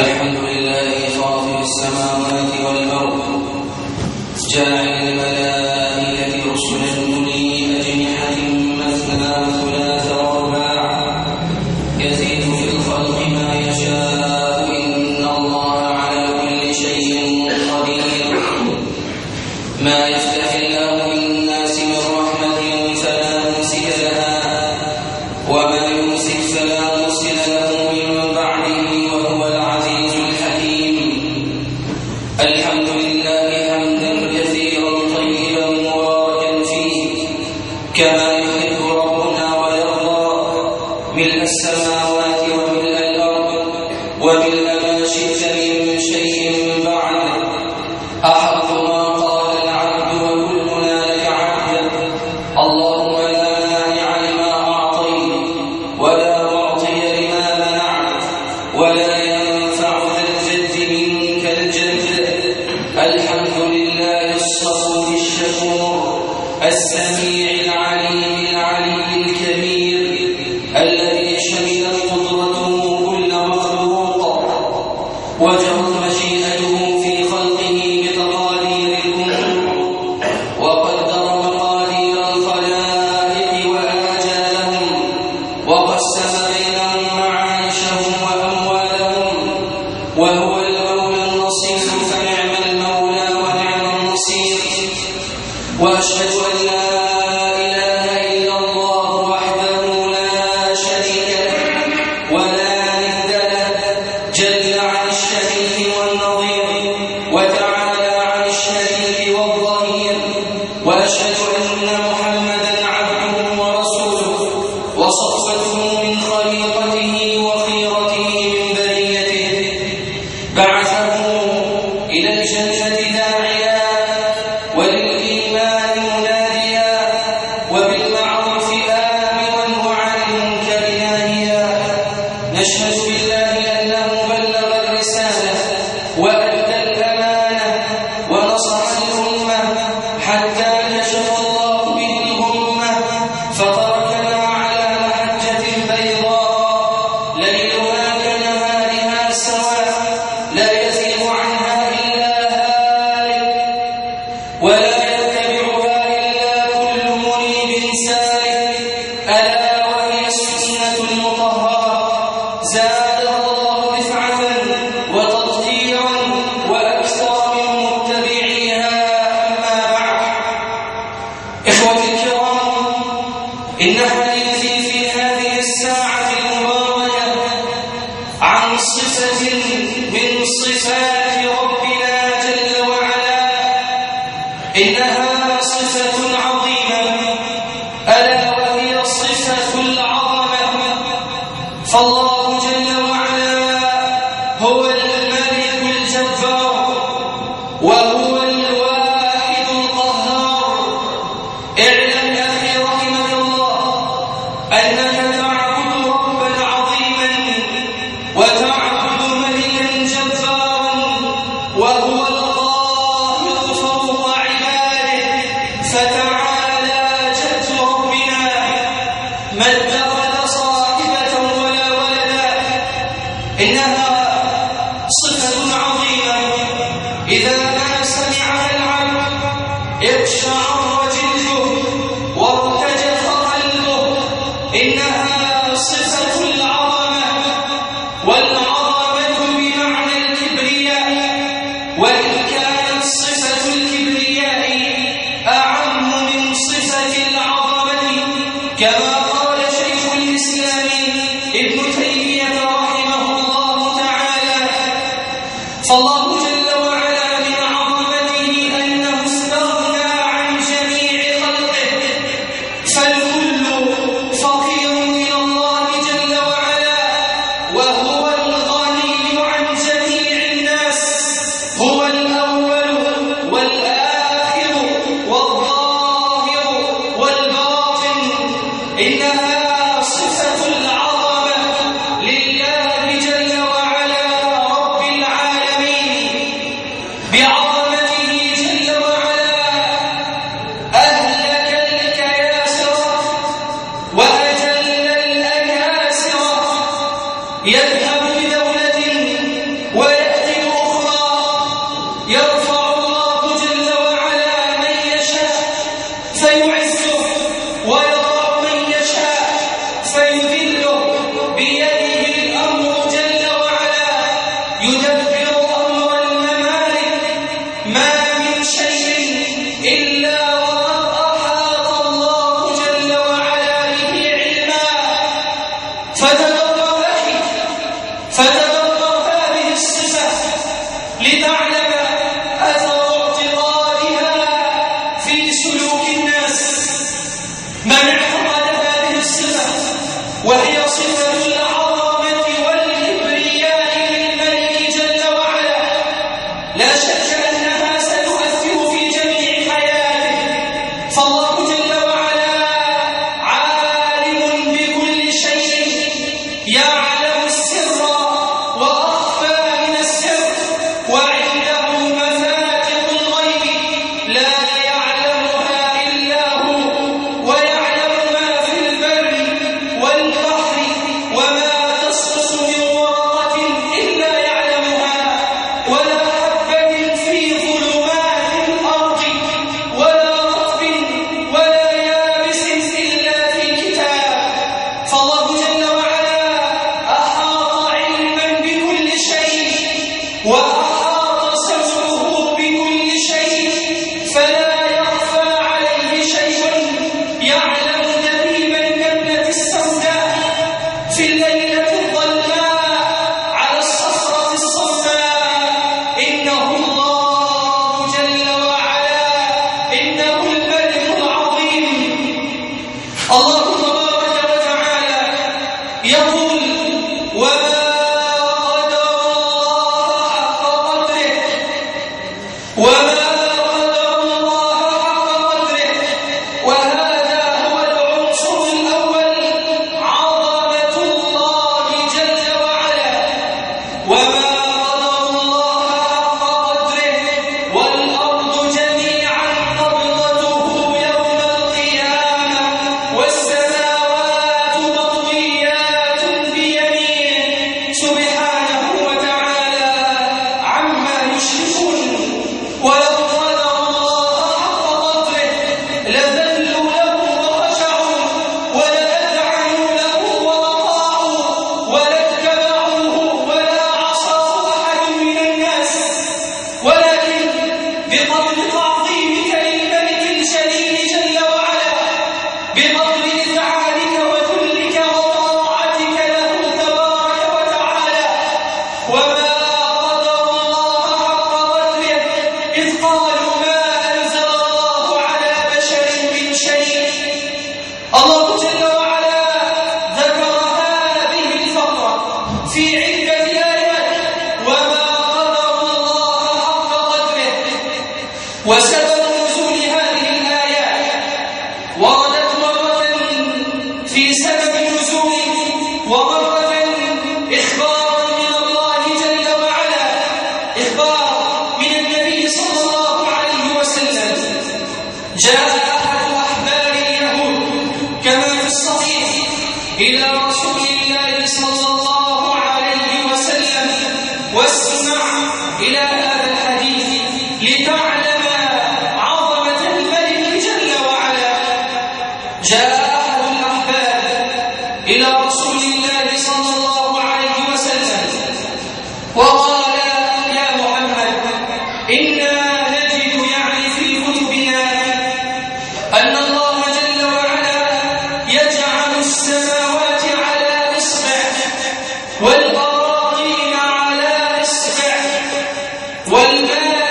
الحمد لله فاطر السماوات والأرض جاعل الملائكة Amen.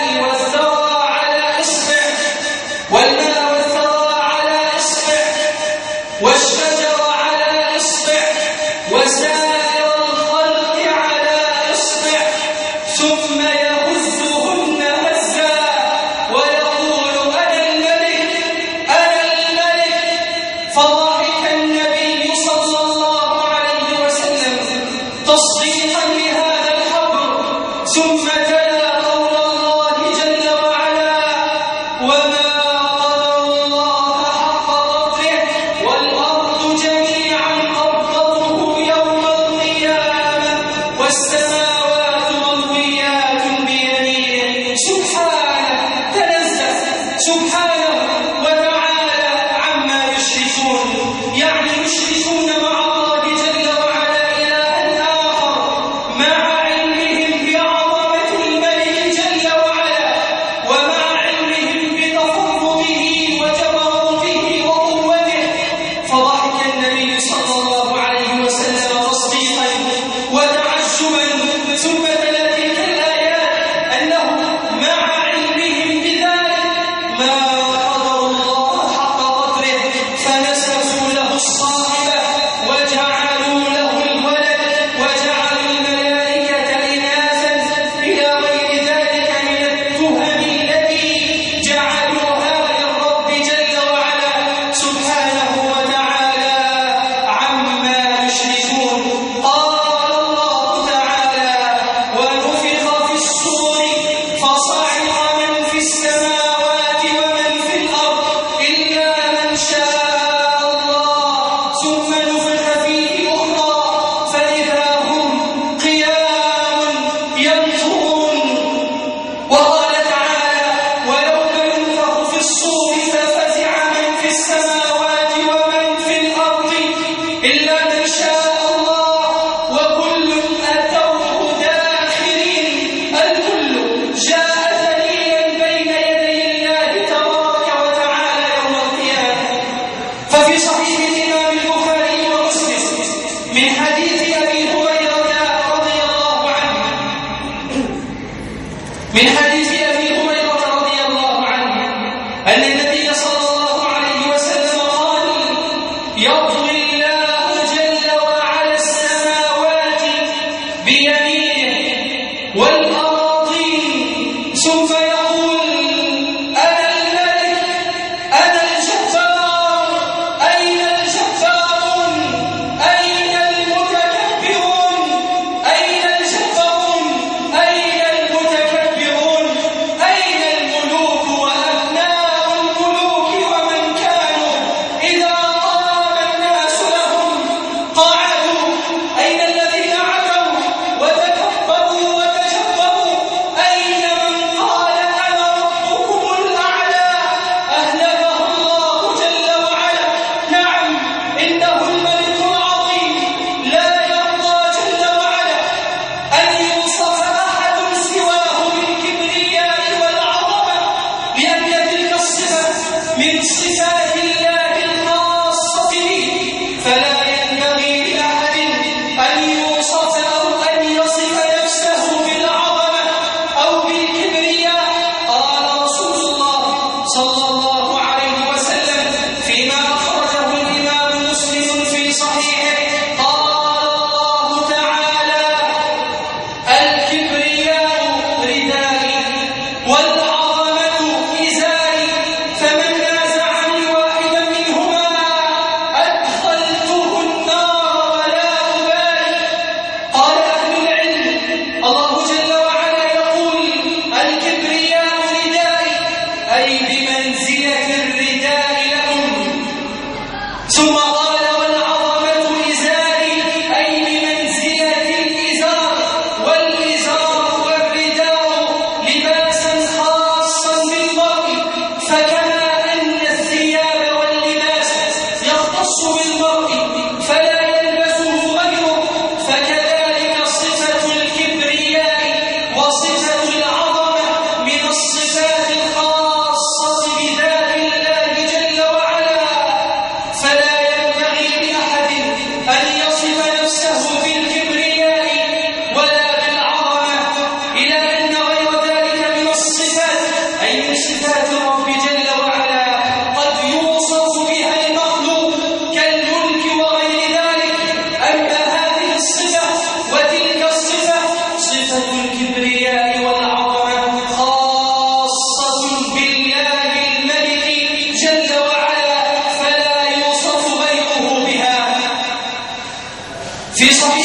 See, this one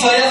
fire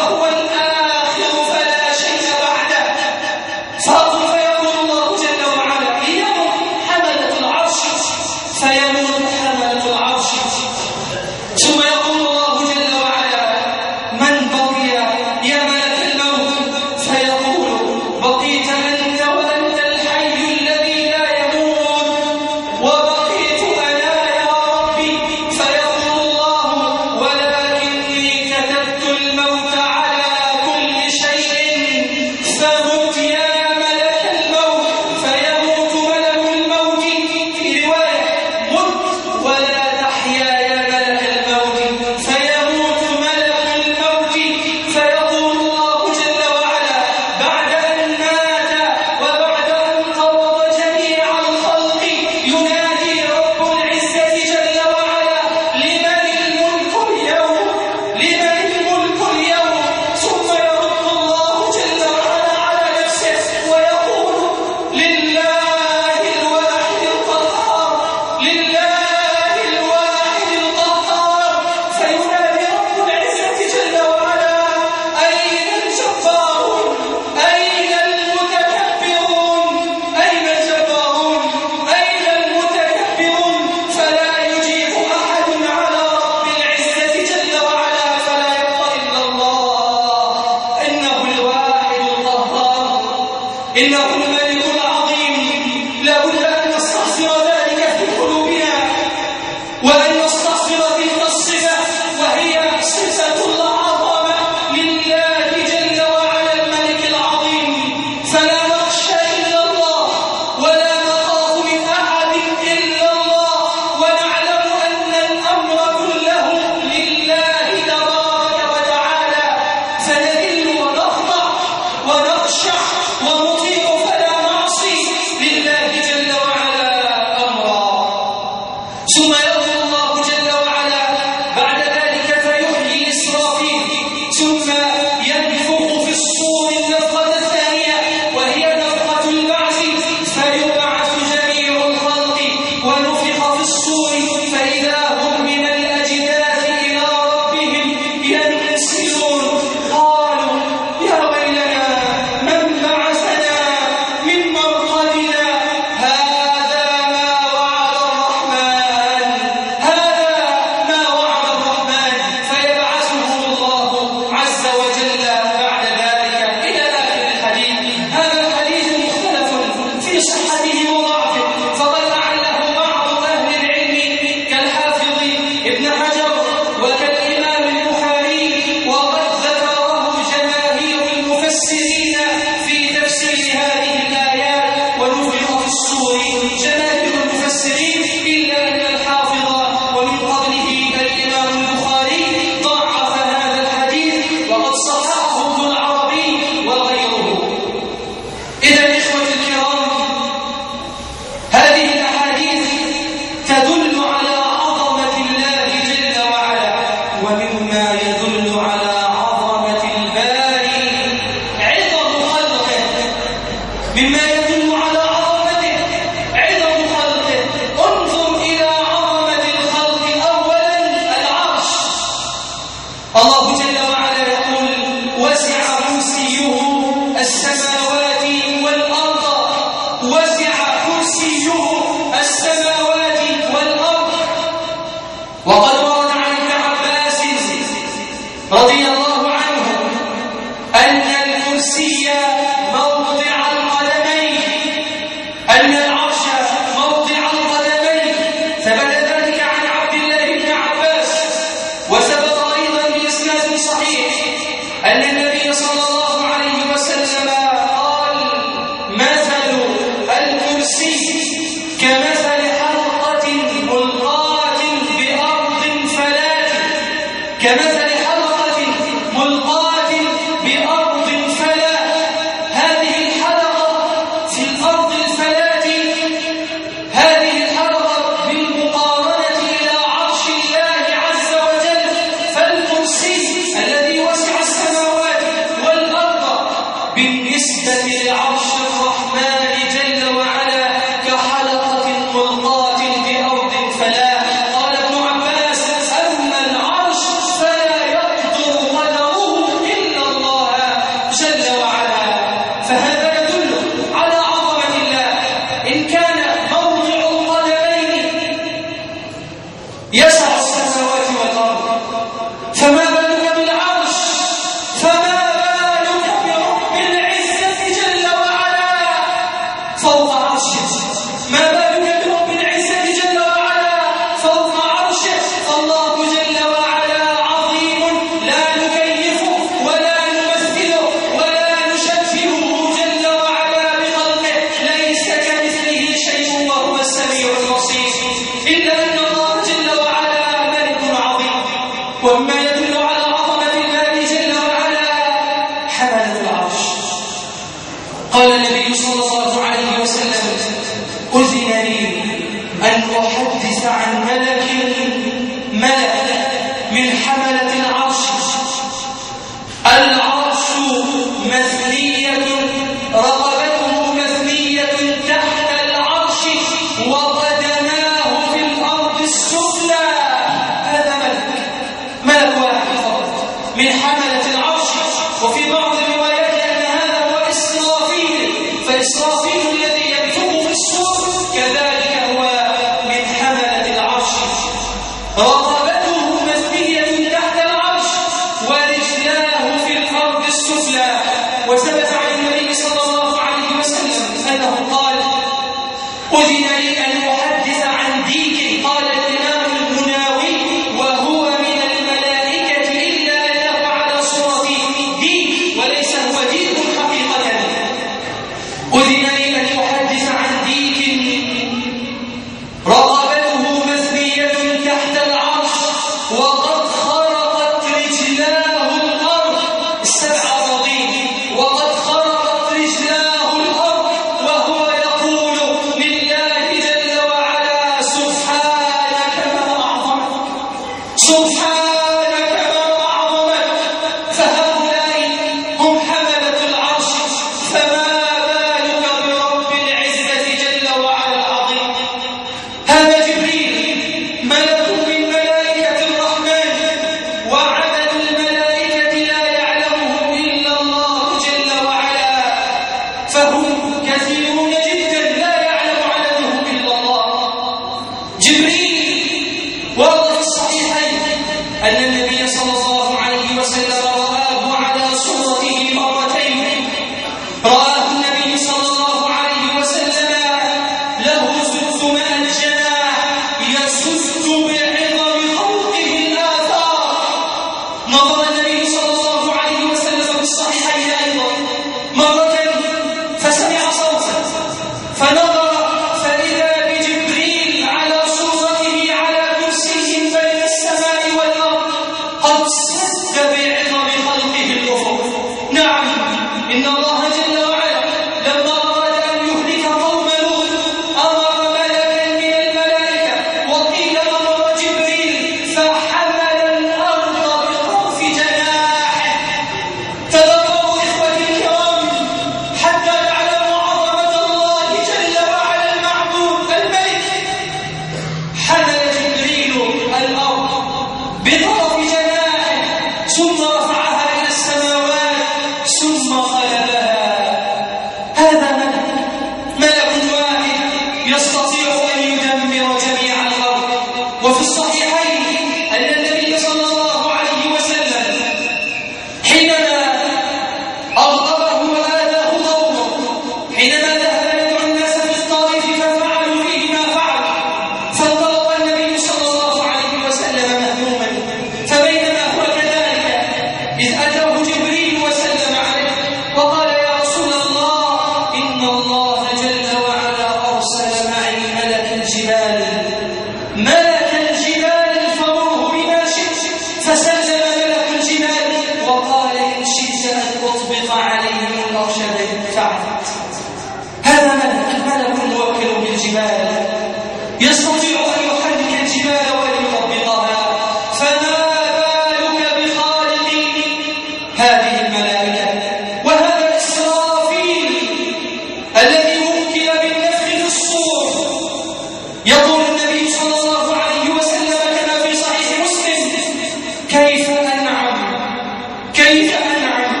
خلق الملائكة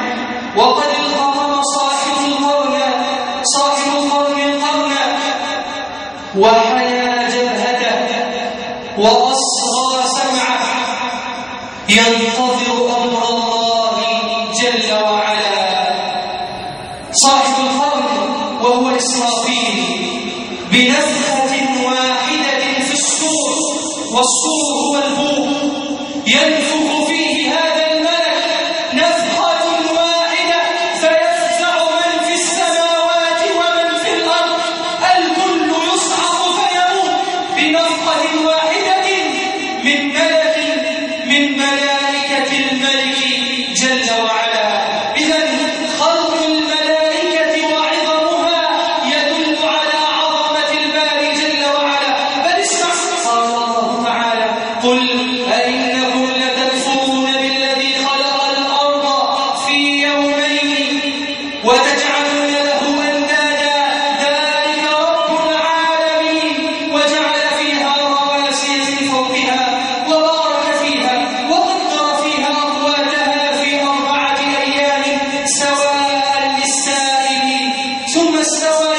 وعظمها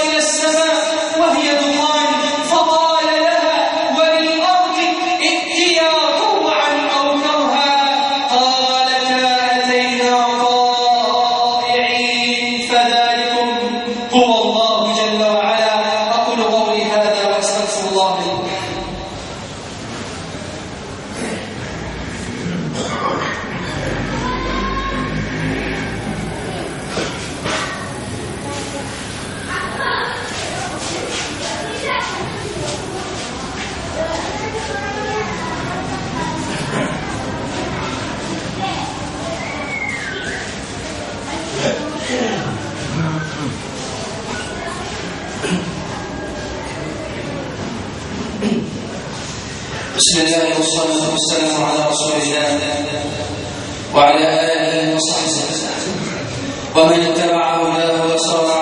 Yes. والسلام على رسول الله وعلى آله وصحبه ومن اتبع هداه وصلى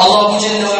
Allah Jalla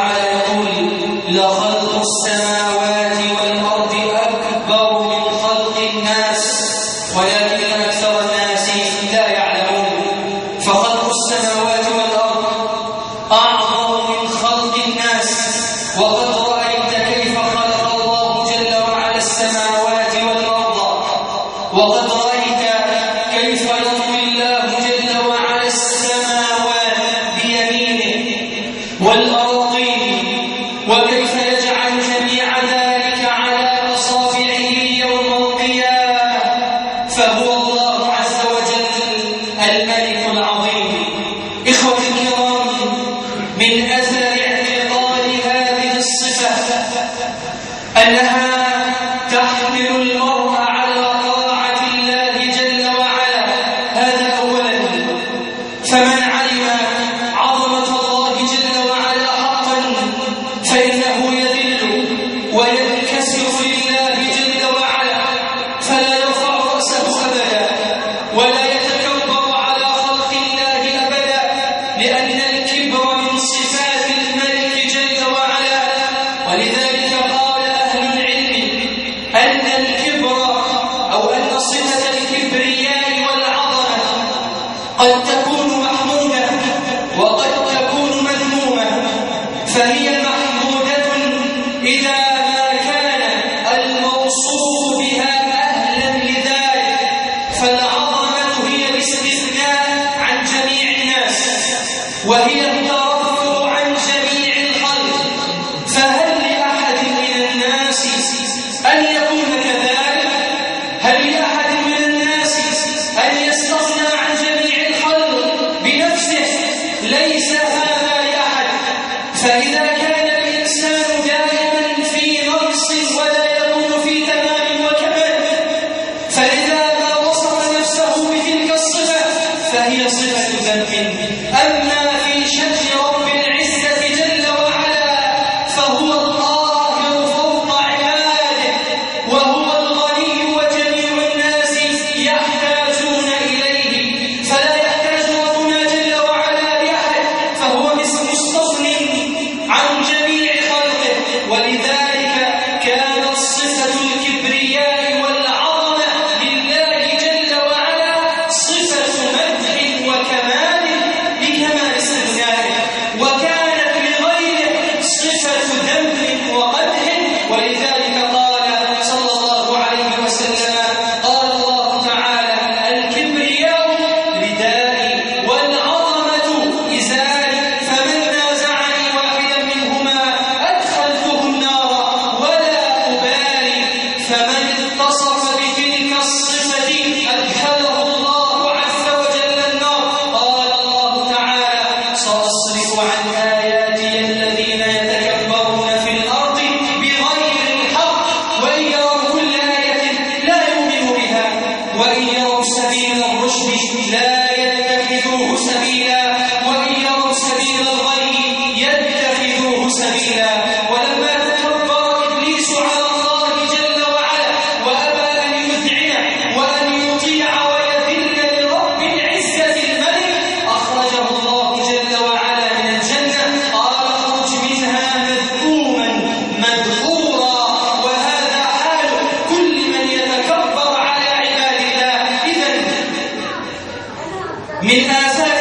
من آثار